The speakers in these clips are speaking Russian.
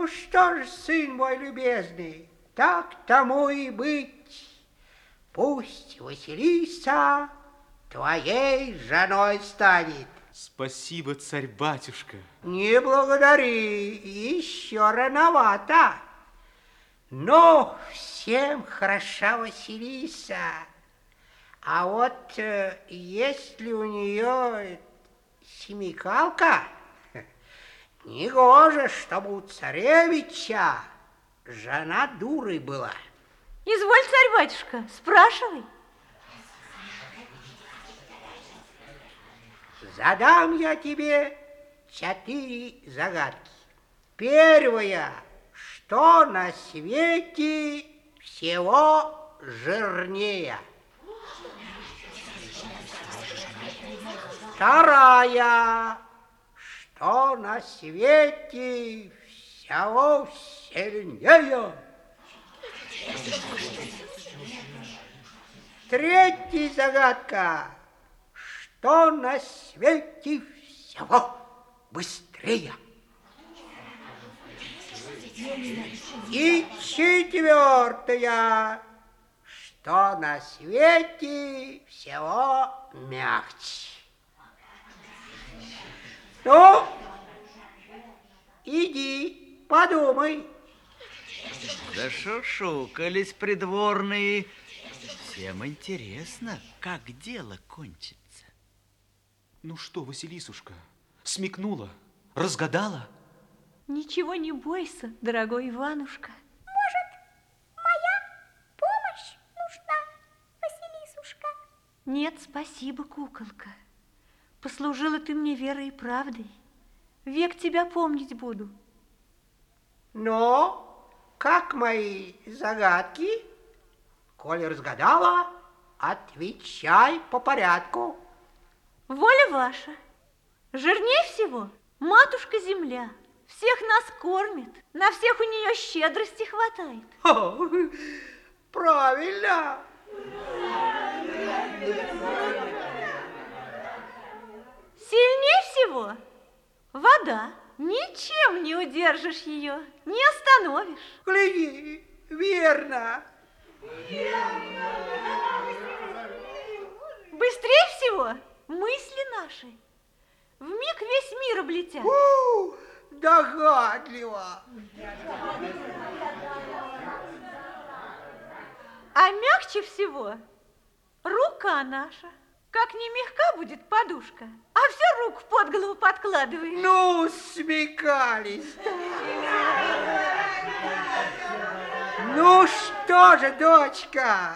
Ну что ж, сын мой любезный, так тому и быть. Пусть Василиса твоей женой станет. Спасибо, царь-батюшка. Не благодари, еще рановато. Но всем хороша Василиса. А вот э, если у нее семикалка, негоже, чтобы у царевича жена дурой была. Изволь, царь-батюшка, спрашивай. Задам я тебе четыре загадки. Первая, что на свете всего жирнее? Вторая, что на свете всего сильнее? Третья загадка. Что на свете всего быстрее? И четвертая. Что на свете всего мягче? Ну, иди, подумай. Зашушукались придворные. Всем интересно, как дело кончится. Ну что, Василисушка, смекнула, разгадала? Ничего не бойся, дорогой Иванушка. Помощь нужна, Василисушка. Нет, спасибо, куколка. Послужила ты мне верой и правдой. Век тебя помнить буду. Но как мои загадки? Коли разгадала, отвечай по порядку. Воля ваша. Жирней всего матушка-земля. Всех нас кормит, на всех у нее щедрости хватает. О, правильно. Сильнее всего вода. Ничем не удержишь ее, не остановишь. Гляди, верно. Быстрее всего мысли наши. В миг весь мир облетят. У, догадливо. А мягче всего рука наша. Как не мягка будет подушка, а все руку под голову подкладываешь. Ну, смекались. Ну что же, дочка,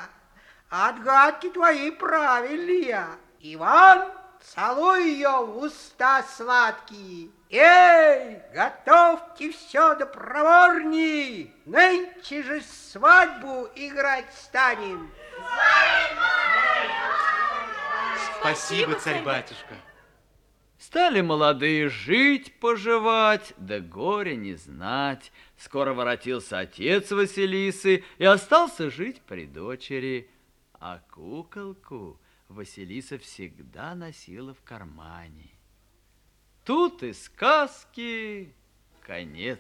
отгадки твои правильные. Иван, целуй ее в уста сладкие. Эй, готовьте все до проворней. Нынче же свадьбу играть станем. Спасибо, царь-батюшка. Стали молодые жить, поживать, да горя не знать. Скоро воротился отец Василисы и остался жить при дочери. А куколку Василиса всегда носила в кармане. Тут и сказки конец